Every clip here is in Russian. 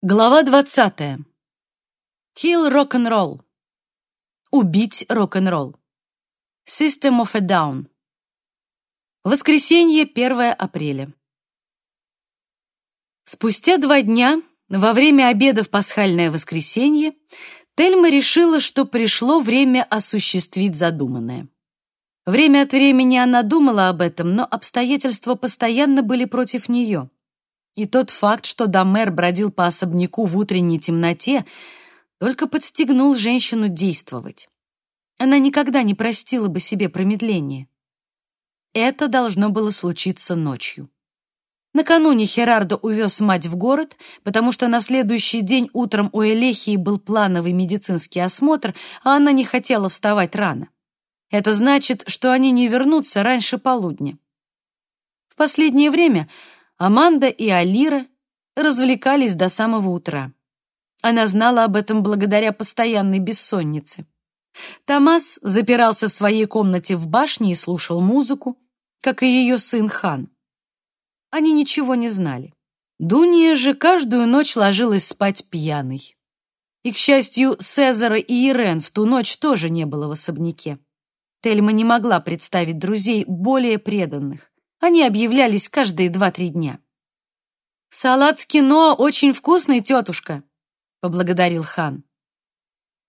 Глава 20. Kill rock'n'roll. Убить рок-н-ролл. System of a Down. Воскресенье, 1 апреля. Спустя два дня, во время обеда в пасхальное воскресенье, Тельма решила, что пришло время осуществить задуманное. Время от времени она думала об этом, но обстоятельства постоянно были против нее. И тот факт, что Дамер бродил по особняку в утренней темноте, только подстегнул женщину действовать. Она никогда не простила бы себе промедление. Это должно было случиться ночью. Накануне Херардо увез мать в город, потому что на следующий день утром у Элехии был плановый медицинский осмотр, а она не хотела вставать рано. Это значит, что они не вернутся раньше полудня. В последнее время Аманда и Алира развлекались до самого утра. Она знала об этом благодаря постоянной бессоннице. Томас запирался в своей комнате в башне и слушал музыку, как и ее сын Хан. Они ничего не знали. Дуния же каждую ночь ложилась спать пьяной. И, к счастью, Цезара и Ирен в ту ночь тоже не было в особняке. Тельма не могла представить друзей более преданных. Они объявлялись каждые два-три дня. «Салат с кино очень вкусный, тетушка», — поблагодарил хан.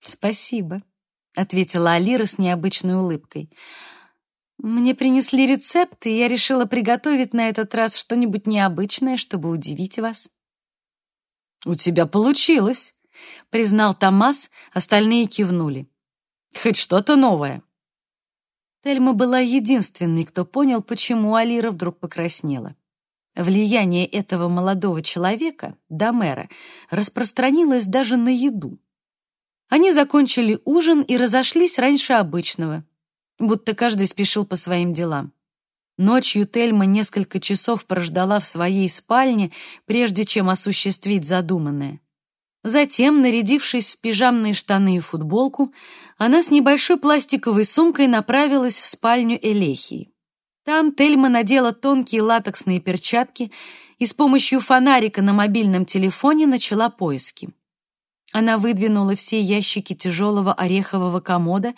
«Спасибо», — ответила Алира с необычной улыбкой. «Мне принесли рецепт, и я решила приготовить на этот раз что-нибудь необычное, чтобы удивить вас». «У тебя получилось», — признал Томас, остальные кивнули. «Хоть что-то новое». Тельма была единственной, кто понял, почему Алира вдруг покраснела. Влияние этого молодого человека, Домера, распространилось даже на еду. Они закончили ужин и разошлись раньше обычного, будто каждый спешил по своим делам. Ночью Тельма несколько часов прождала в своей спальне, прежде чем осуществить задуманное. Затем, нарядившись в пижамные штаны и футболку, она с небольшой пластиковой сумкой направилась в спальню Элехии. Там Тельма надела тонкие латексные перчатки и с помощью фонарика на мобильном телефоне начала поиски. Она выдвинула все ящики тяжелого орехового комода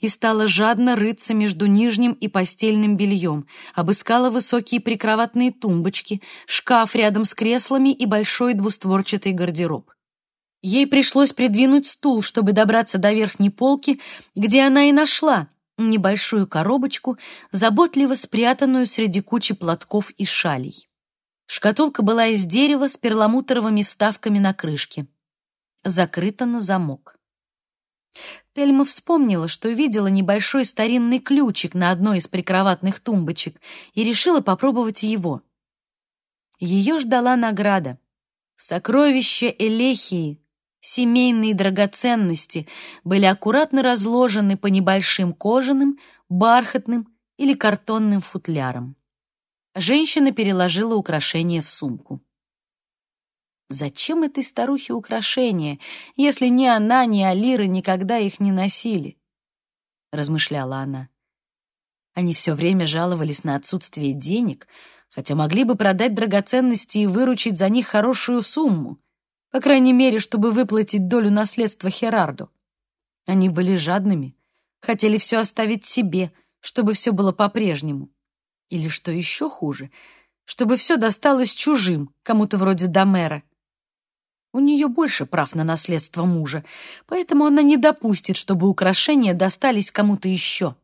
и стала жадно рыться между нижним и постельным бельем, обыскала высокие прикроватные тумбочки, шкаф рядом с креслами и большой двустворчатый гардероб. Ей пришлось придвинуть стул, чтобы добраться до верхней полки, где она и нашла небольшую коробочку, заботливо спрятанную среди кучи платков и шалей. Шкатулка была из дерева с перламутровыми вставками на крышке. Закрыта на замок. Тельма вспомнила, что видела небольшой старинный ключик на одной из прикроватных тумбочек и решила попробовать его. Ее ждала награда. Сокровище Элехии, Семейные драгоценности были аккуратно разложены по небольшим кожаным, бархатным или картонным футлярам. Женщина переложила украшения в сумку. Зачем этой старухе украшения, если ни она, ни Алира никогда их не носили? размышляла она. Они все время жаловались на отсутствие денег, хотя могли бы продать драгоценности и выручить за них хорошую сумму по крайней мере, чтобы выплатить долю наследства Херарду. Они были жадными, хотели все оставить себе, чтобы все было по-прежнему. Или, что еще хуже, чтобы все досталось чужим, кому-то вроде Домера. У нее больше прав на наследство мужа, поэтому она не допустит, чтобы украшения достались кому-то еще.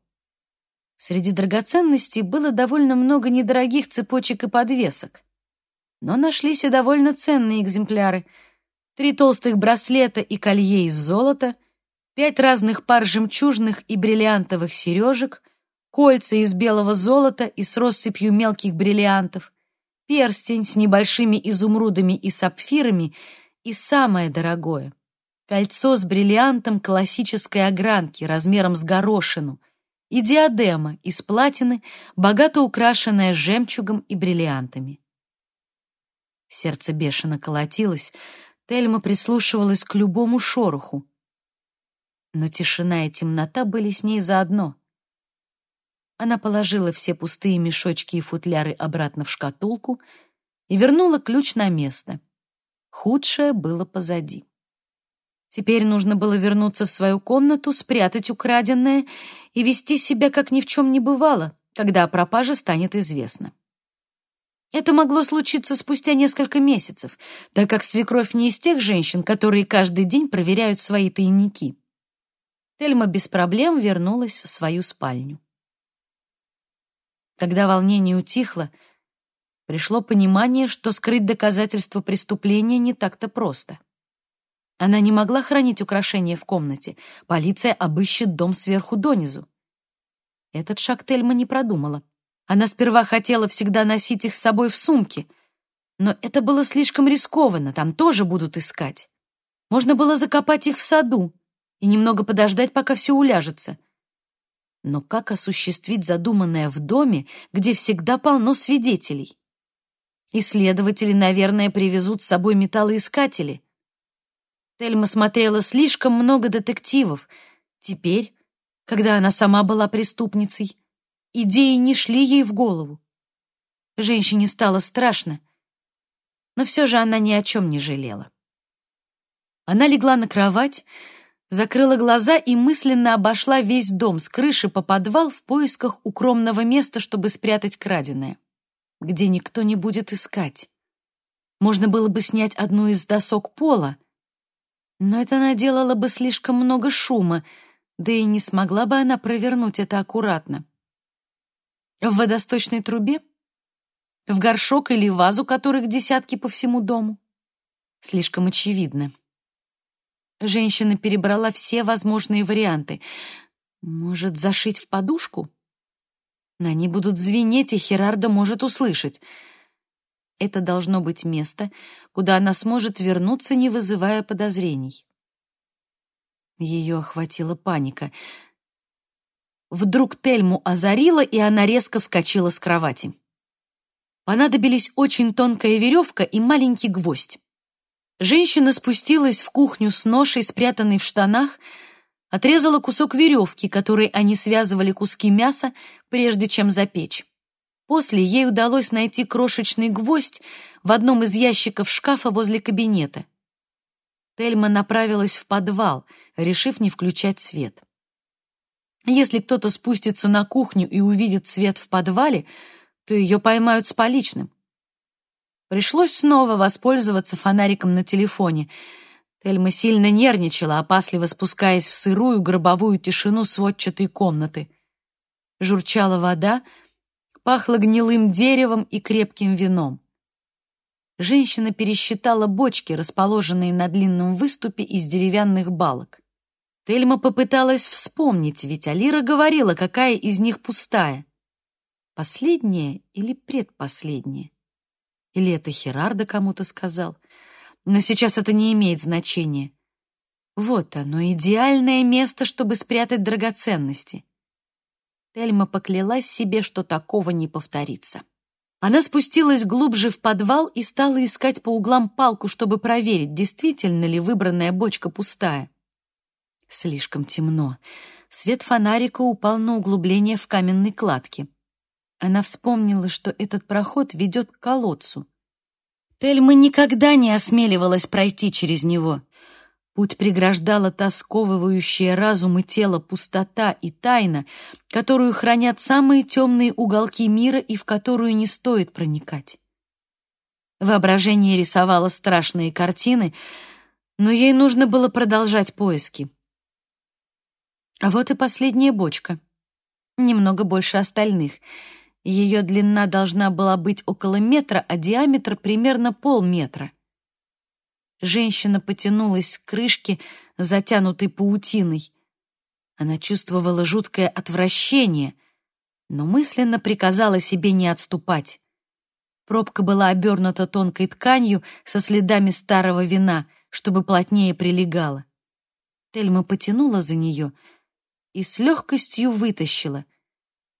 Среди драгоценностей было довольно много недорогих цепочек и подвесок. Но нашлись и довольно ценные экземпляры — три толстых браслета и колье из золота, пять разных пар жемчужных и бриллиантовых сережек, кольца из белого золота и с россыпью мелких бриллиантов, перстень с небольшими изумрудами и сапфирами и самое дорогое — кольцо с бриллиантом классической огранки размером с горошину и диадема из платины, богато украшенная жемчугом и бриллиантами. Сердце бешено колотилось, Тельма прислушивалась к любому шороху. Но тишина и темнота были с ней заодно. Она положила все пустые мешочки и футляры обратно в шкатулку и вернула ключ на место. Худшее было позади. Теперь нужно было вернуться в свою комнату, спрятать украденное и вести себя, как ни в чем не бывало, когда о пропаже станет известно. Это могло случиться спустя несколько месяцев, так как свекровь не из тех женщин, которые каждый день проверяют свои тайники. Тельма без проблем вернулась в свою спальню. Когда волнение утихло, пришло понимание, что скрыть доказательства преступления не так-то просто. Она не могла хранить украшения в комнате. Полиция обыщет дом сверху донизу. Этот шаг Тельма не продумала. Она сперва хотела всегда носить их с собой в сумке, но это было слишком рискованно, там тоже будут искать. Можно было закопать их в саду и немного подождать, пока все уляжется. Но как осуществить задуманное в доме, где всегда полно свидетелей? Исследователи, наверное, привезут с собой металлоискатели. Тельма смотрела слишком много детективов. Теперь, когда она сама была преступницей, Идеи не шли ей в голову. Женщине стало страшно, но все же она ни о чем не жалела. Она легла на кровать, закрыла глаза и мысленно обошла весь дом с крыши по подвал в поисках укромного места, чтобы спрятать краденое, где никто не будет искать. Можно было бы снять одну из досок пола, но это наделало бы слишком много шума, да и не смогла бы она провернуть это аккуратно. В водосточной трубе? В горшок или вазу, которых десятки по всему дому? Слишком очевидно. Женщина перебрала все возможные варианты. Может, зашить в подушку? Ней будут звенеть, и Херарда может услышать. Это должно быть место, куда она сможет вернуться, не вызывая подозрений. Ее охватила паника — Вдруг Тельму озарило, и она резко вскочила с кровати. Понадобились очень тонкая веревка и маленький гвоздь. Женщина спустилась в кухню с ношей, спрятанной в штанах, отрезала кусок веревки, которой они связывали куски мяса, прежде чем запечь. После ей удалось найти крошечный гвоздь в одном из ящиков шкафа возле кабинета. Тельма направилась в подвал, решив не включать свет. Если кто-то спустится на кухню и увидит свет в подвале, то ее поймают с поличным. Пришлось снова воспользоваться фонариком на телефоне. Тельма сильно нервничала, опасливо спускаясь в сырую гробовую тишину сводчатой комнаты. Журчала вода, пахло гнилым деревом и крепким вином. Женщина пересчитала бочки, расположенные на длинном выступе из деревянных балок. Тельма попыталась вспомнить, ведь Алира говорила, какая из них пустая. Последняя или предпоследняя? Или это Херарда кому-то сказал? Но сейчас это не имеет значения. Вот оно, идеальное место, чтобы спрятать драгоценности. Тельма поклялась себе, что такого не повторится. Она спустилась глубже в подвал и стала искать по углам палку, чтобы проверить, действительно ли выбранная бочка пустая. Слишком темно. Свет фонарика упал на углубление в каменной кладке. Она вспомнила, что этот проход ведет к колодцу. Тельма никогда не осмеливалась пройти через него. Путь преграждала тосковывающая разум и тело пустота и тайна, которую хранят самые темные уголки мира и в которую не стоит проникать. Воображение рисовало страшные картины, но ей нужно было продолжать поиски. А вот и последняя бочка. Немного больше остальных. Ее длина должна была быть около метра, а диаметр примерно полметра. Женщина потянулась к крышке, затянутой паутиной. Она чувствовала жуткое отвращение, но мысленно приказала себе не отступать. Пробка была обернута тонкой тканью со следами старого вина, чтобы плотнее прилегала. Тельма потянула за нее — и с легкостью вытащила.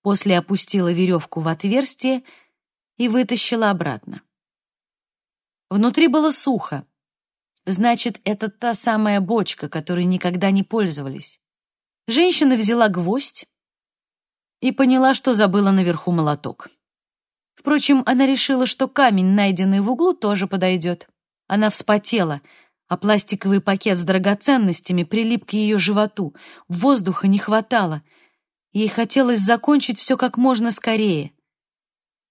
После опустила веревку в отверстие и вытащила обратно. Внутри было сухо. Значит, это та самая бочка, которой никогда не пользовались. Женщина взяла гвоздь и поняла, что забыла наверху молоток. Впрочем, она решила, что камень, найденный в углу, тоже подойдет. Она вспотела, а пластиковый пакет с драгоценностями прилип к ее животу. Воздуха не хватало. Ей хотелось закончить все как можно скорее.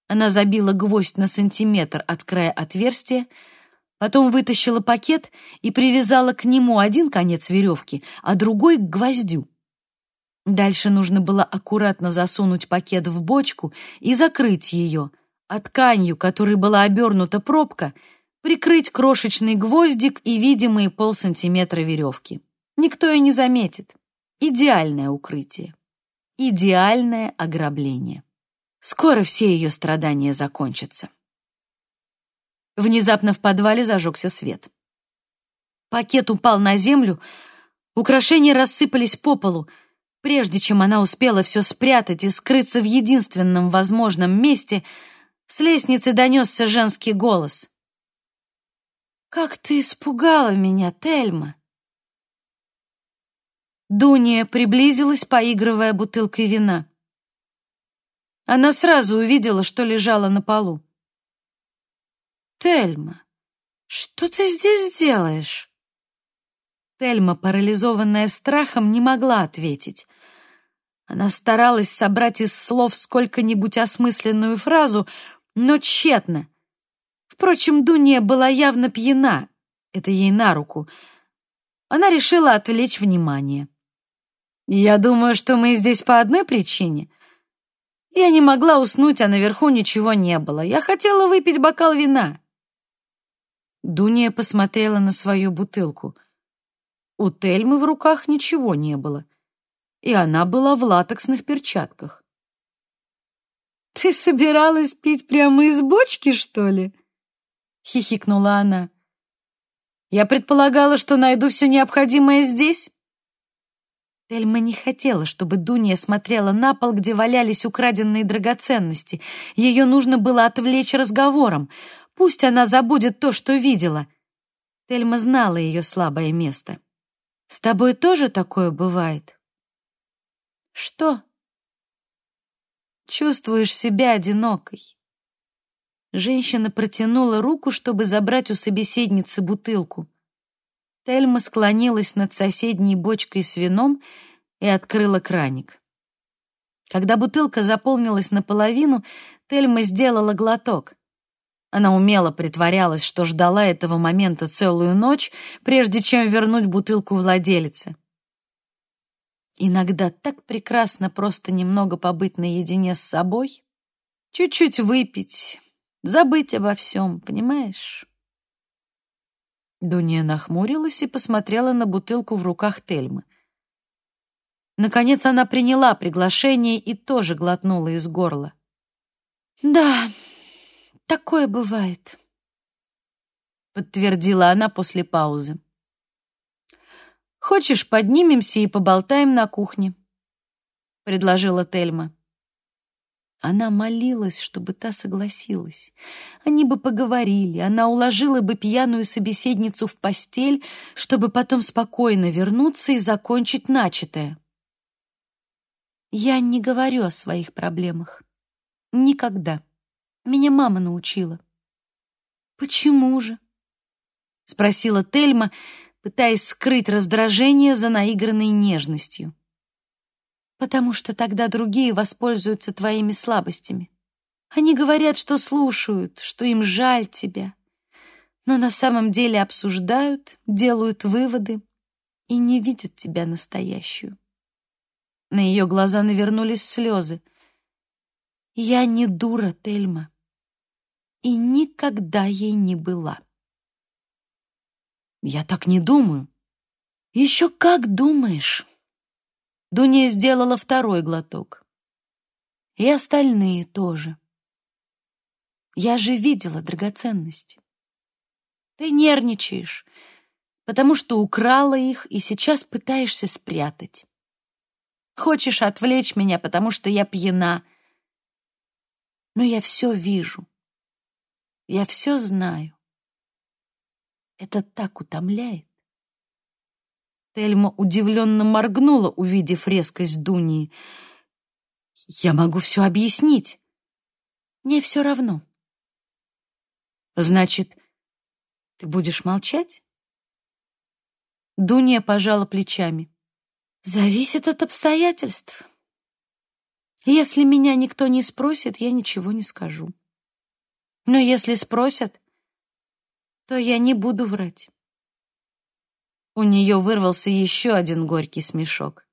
Она забила гвоздь на сантиметр от края отверстия, потом вытащила пакет и привязала к нему один конец веревки, а другой — к гвоздю. Дальше нужно было аккуратно засунуть пакет в бочку и закрыть ее, а тканью, которой была обернута пробка — прикрыть крошечный гвоздик и видимые полсантиметра веревки. Никто и не заметит. Идеальное укрытие. Идеальное ограбление. Скоро все ее страдания закончатся. Внезапно в подвале зажегся свет. Пакет упал на землю, украшения рассыпались по полу. Прежде чем она успела все спрятать и скрыться в единственном возможном месте, с лестницы донесся женский голос. «Как ты испугала меня, Тельма!» Дуния приблизилась, поигрывая бутылкой вина. Она сразу увидела, что лежала на полу. «Тельма, что ты здесь делаешь?» Тельма, парализованная страхом, не могла ответить. Она старалась собрать из слов сколько-нибудь осмысленную фразу, но тщетно. Впрочем, Дуния была явно пьяна, это ей на руку. Она решила отвлечь внимание. «Я думаю, что мы здесь по одной причине. Я не могла уснуть, а наверху ничего не было. Я хотела выпить бокал вина». Дуния посмотрела на свою бутылку. У Тельмы в руках ничего не было, и она была в латексных перчатках. «Ты собиралась пить прямо из бочки, что ли?» — хихикнула она. «Я предполагала, что найду все необходимое здесь». Тельма не хотела, чтобы Дуния смотрела на пол, где валялись украденные драгоценности. Ее нужно было отвлечь разговором. Пусть она забудет то, что видела. Тельма знала ее слабое место. «С тобой тоже такое бывает?» «Что?» «Чувствуешь себя одинокой. Женщина протянула руку, чтобы забрать у собеседницы бутылку. Тельма склонилась над соседней бочкой с вином и открыла краник. Когда бутылка заполнилась наполовину, Тельма сделала глоток. Она умело притворялась, что ждала этого момента целую ночь, прежде чем вернуть бутылку владелице. Иногда так прекрасно просто немного побыть наедине с собой, чуть-чуть выпить, Забыть обо всем, понимаешь?» Дуния нахмурилась и посмотрела на бутылку в руках Тельмы. Наконец она приняла приглашение и тоже глотнула из горла. «Да, такое бывает», — подтвердила она после паузы. «Хочешь, поднимемся и поболтаем на кухне?» — предложила Тельма. Она молилась, чтобы та согласилась. Они бы поговорили, она уложила бы пьяную собеседницу в постель, чтобы потом спокойно вернуться и закончить начатое. Я не говорю о своих проблемах. Никогда. Меня мама научила. Почему же? Спросила Тельма, пытаясь скрыть раздражение за наигранной нежностью потому что тогда другие воспользуются твоими слабостями. Они говорят, что слушают, что им жаль тебя, но на самом деле обсуждают, делают выводы и не видят тебя настоящую. На ее глаза навернулись слезы. Я не дура, Тельма, и никогда ей не была. Я так не думаю. Еще как думаешь. Дуня сделала второй глоток. И остальные тоже. Я же видела драгоценности. Ты нервничаешь, потому что украла их и сейчас пытаешься спрятать. Хочешь отвлечь меня, потому что я пьяна. Но я все вижу. Я все знаю. Это так утомляет. Тельма удивленно моргнула, увидев резкость Дунии. «Я могу все объяснить». «Мне все равно». «Значит, Ты будешь молчать? Дуня пожала плечами. Зависит от обстоятельств. Если меня никто не спросит, я ничего не скажу. Но если спросят, то я не буду врать. У нее вырвался еще один горький смешок.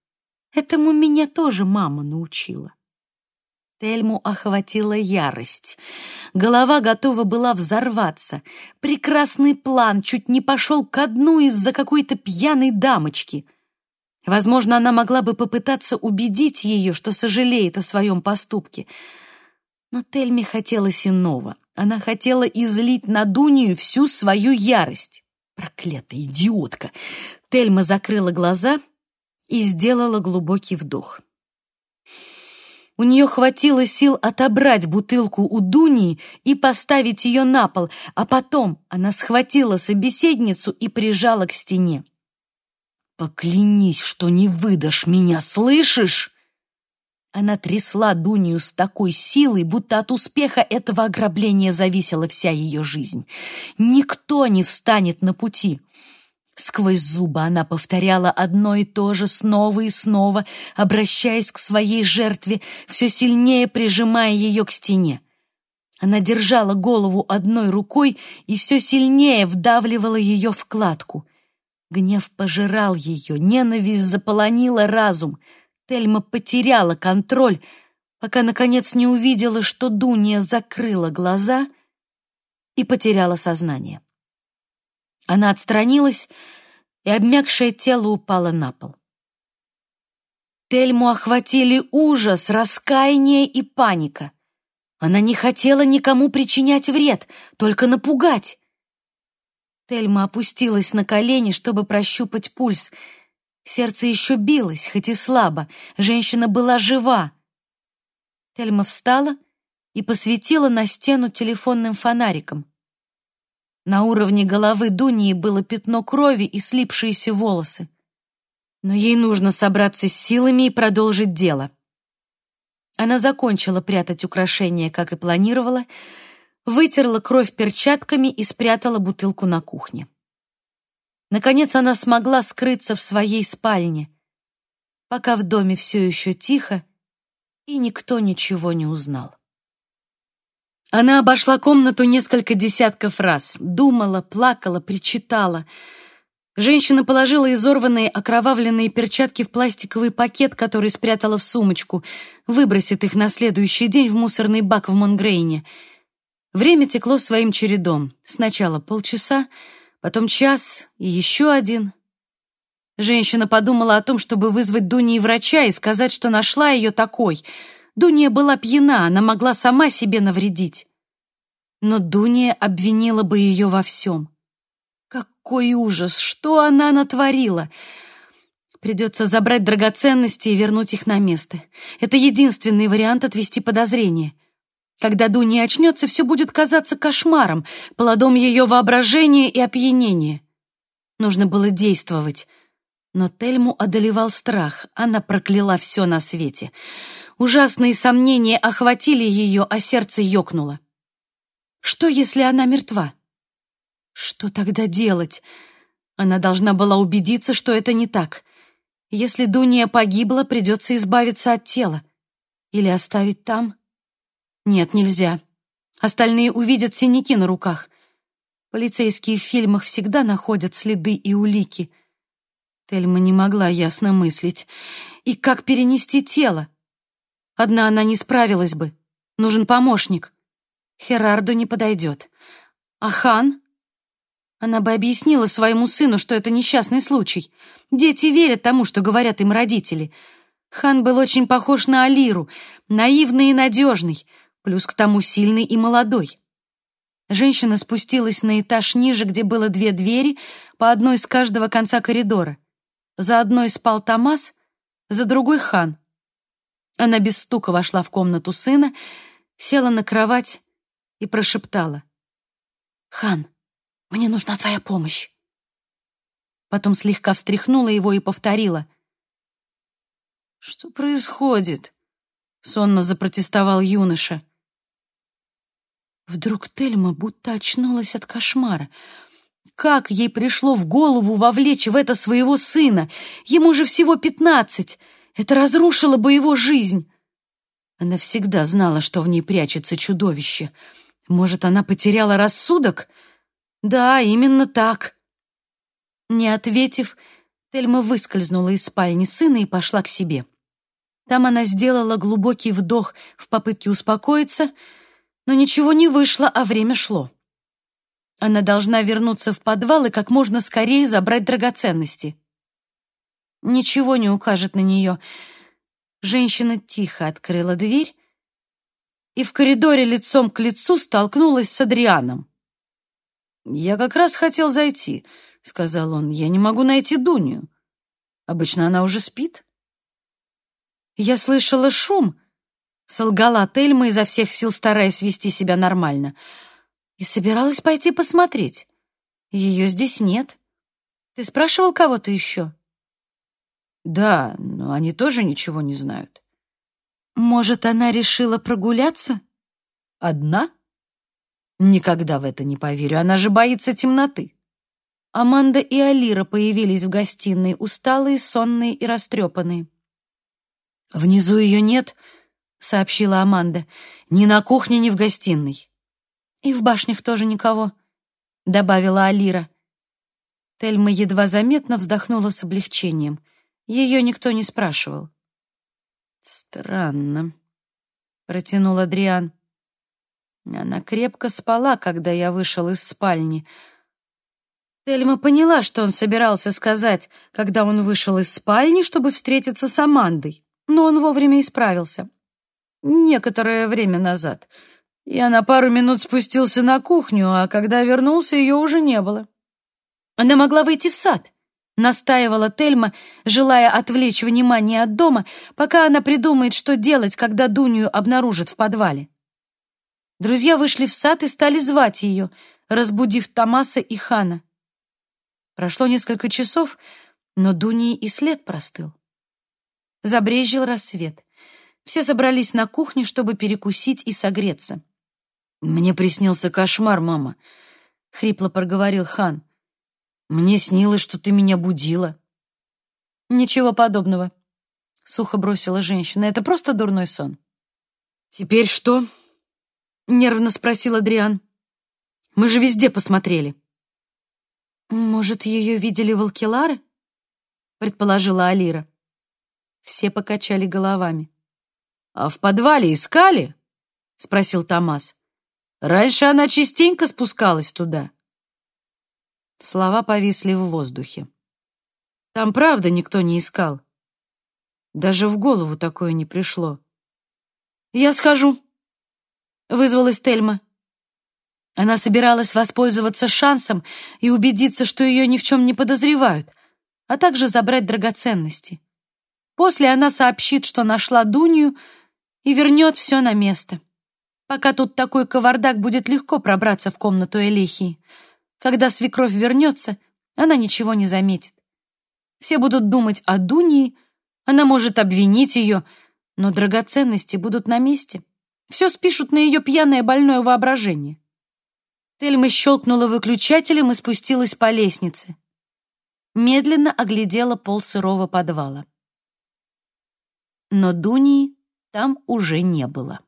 Этому меня тоже мама научила. Тельму охватила ярость. Голова готова была взорваться. Прекрасный план чуть не пошел ко дну из-за какой-то пьяной дамочки. Возможно, она могла бы попытаться убедить ее, что сожалеет о своем поступке. Но Тельме хотелось иного. Она хотела излить на Дунию всю свою ярость. Проклятая идиотка! Тельма закрыла глаза и сделала глубокий вдох. У нее хватило сил отобрать бутылку у Дунии и поставить ее на пол, а потом она схватила собеседницу и прижала к стене. «Поклянись, что не выдашь меня, слышишь?» Она трясла Дунию с такой силой, будто от успеха этого ограбления зависела вся ее жизнь. Никто не встанет на пути. Сквозь зубы она повторяла одно и то же снова и снова, обращаясь к своей жертве, все сильнее прижимая ее к стене. Она держала голову одной рукой и все сильнее вдавливала ее в кладку. Гнев пожирал ее, ненависть заполонила разум. Тельма потеряла контроль, пока, наконец, не увидела, что Дуния закрыла глаза и потеряла сознание. Она отстранилась, и обмякшее тело упало на пол. Тельму охватили ужас, раскаяние и паника. Она не хотела никому причинять вред, только напугать. Тельма опустилась на колени, чтобы прощупать пульс. Сердце еще билось, хоть и слабо. Женщина была жива. Тельма встала и посветила на стену телефонным фонариком. На уровне головы Дунии было пятно крови и слипшиеся волосы. Но ей нужно собраться с силами и продолжить дело. Она закончила прятать украшения, как и планировала, вытерла кровь перчатками и спрятала бутылку на кухне. Наконец она смогла скрыться в своей спальне, пока в доме все еще тихо, и никто ничего не узнал. Она обошла комнату несколько десятков раз, думала, плакала, причитала. Женщина положила изорванные окровавленные перчатки в пластиковый пакет, который спрятала в сумочку, выбросит их на следующий день в мусорный бак в Монгрейне. Время текло своим чередом. Сначала полчаса, потом час и еще один. Женщина подумала о том, чтобы вызвать Дуни врача и сказать, что нашла ее такой — Дуния была пьяна, она могла сама себе навредить. Но Дуния обвинила бы ее во всем. Какой ужас! Что она натворила? Придется забрать драгоценности и вернуть их на место. Это единственный вариант отвести подозрение. Когда Дуния очнется, все будет казаться кошмаром, плодом ее воображения и опьянения. Нужно было действовать. Но Тельму одолевал страх. Она прокляла все на свете. Ужасные сомнения охватили ее, а сердце ёкнуло. Что, если она мертва? Что тогда делать? Она должна была убедиться, что это не так. Если Дуния погибла, придется избавиться от тела. Или оставить там? Нет, нельзя. Остальные увидят синяки на руках. Полицейские в фильмах всегда находят следы и улики. Тельма не могла ясно мыслить. И как перенести тело? Одна она не справилась бы. Нужен помощник. Херарду не подойдет. А хан? Она бы объяснила своему сыну, что это несчастный случай. Дети верят тому, что говорят им родители. Хан был очень похож на Алиру, наивный и надежный, плюс к тому сильный и молодой. Женщина спустилась на этаж ниже, где было две двери, по одной с каждого конца коридора. За одной спал Томас, за другой — хан. Она без стука вошла в комнату сына, села на кровать и прошептала. «Хан, мне нужна твоя помощь». Потом слегка встряхнула его и повторила. «Что происходит?» — сонно запротестовал юноша. Вдруг Тельма будто очнулась от кошмара. как ей пришло в голову вовлечь в это своего сына. Ему же всего пятнадцать. Это разрушило бы его жизнь. Она всегда знала, что в ней прячется чудовище. Может, она потеряла рассудок? Да, именно так. Не ответив, Тельма выскользнула из спальни сына и пошла к себе. Там она сделала глубокий вдох в попытке успокоиться, но ничего не вышло, а время шло. Она должна вернуться в подвал и как можно скорее забрать драгоценности. Ничего не укажет на нее. Женщина тихо открыла дверь и в коридоре лицом к лицу столкнулась с Адрианом. «Я как раз хотел зайти», — сказал он. «Я не могу найти Дунью. Обычно она уже спит». «Я слышала шум», — солгала Тельма изо всех сил, стараясь вести себя нормально, «и собиралась пойти посмотреть. Ее здесь нет. Ты спрашивал кого-то еще?» «Да, но они тоже ничего не знают». «Может, она решила прогуляться?» «Одна?» «Никогда в это не поверю, она же боится темноты». Аманда и Алира появились в гостиной, усталые, сонные и растрепанные. «Внизу ее нет», — сообщила Аманда. «Ни на кухне, ни в гостиной». «И в башнях тоже никого», — добавила Алира. Тельма едва заметно вздохнула с облегчением. Ее никто не спрашивал. «Странно», — протянул Адриан. Она крепко спала, когда я вышел из спальни. Тельма поняла, что он собирался сказать, когда он вышел из спальни, чтобы встретиться с Амандой но он вовремя исправился. Некоторое время назад. Я на пару минут спустился на кухню, а когда вернулся, ее уже не было. Она могла выйти в сад, настаивала Тельма, желая отвлечь внимание от дома, пока она придумает, что делать, когда Дунью обнаружат в подвале. Друзья вышли в сад и стали звать ее, разбудив Томаса и Хана. Прошло несколько часов, но Дунии и след простыл. Забрезжил рассвет. Все собрались на кухне, чтобы перекусить и согреться. «Мне приснился кошмар, мама», — хрипло проговорил хан. «Мне снилось, что ты меня будила». «Ничего подобного», — сухо бросила женщина. «Это просто дурной сон». «Теперь что?» — нервно спросил Адриан. «Мы же везде посмотрели». «Может, ее видели волкилары?» — предположила Алира. Все покачали головами. «А в подвале искали?» — спросил Томас. «Раньше она частенько спускалась туда». Слова повисли в воздухе. Там правда никто не искал. Даже в голову такое не пришло. «Я схожу», — вызвалась Тельма. Она собиралась воспользоваться шансом и убедиться, что ее ни в чем не подозревают, а также забрать драгоценности. После она сообщит, что нашла Дунью, и вернет все на место. Пока тут такой кавардак, будет легко пробраться в комнату Элихии. Когда свекровь вернется, она ничего не заметит. Все будут думать о Дунии, она может обвинить ее, но драгоценности будут на месте. Все спишут на ее пьяное больное воображение. Тельма щелкнула выключателем и спустилась по лестнице. Медленно оглядела пол сырого подвала но Дунии там уже не было.